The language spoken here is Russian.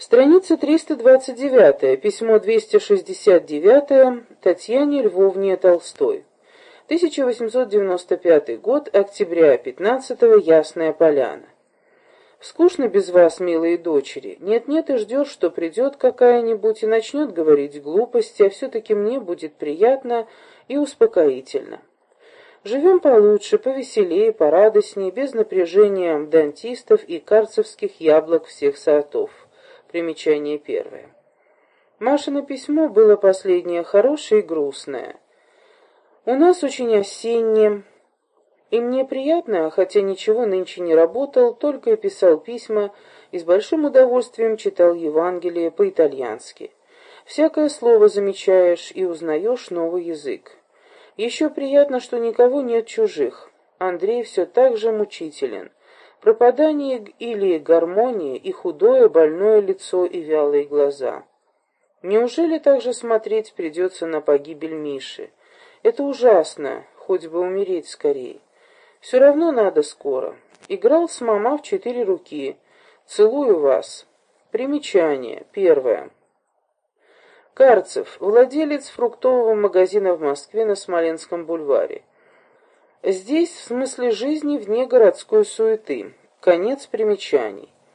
Страница 329, письмо 269 Татьяне Львовне Толстой. 1895 год, октября 15 -го, Ясная Поляна. Скучно без вас, милые дочери. Нет-нет, и ждешь, что придет какая-нибудь и начнет говорить глупости, а все-таки мне будет приятно и успокоительно. Живем получше, повеселее, порадостнее, без напряжения дантистов и карцевских яблок всех сортов. Примечание первое. Машино письмо было последнее хорошее и грустное. У нас очень осеннее, и мне приятно, хотя ничего нынче не работал, только писал письма и с большим удовольствием читал Евангелие по-итальянски. Всякое слово замечаешь и узнаешь новый язык. Еще приятно, что никого нет чужих. Андрей все так же мучителен. Пропадание или гармония, и худое, больное лицо, и вялые глаза. Неужели так же смотреть придется на погибель Миши? Это ужасно, хоть бы умереть скорее. Все равно надо скоро. Играл с мама в четыре руки. Целую вас. Примечание. Первое. Карцев, владелец фруктового магазина в Москве на Смоленском бульваре. Здесь в смысле жизни вне городской суеты. Конец примечаний.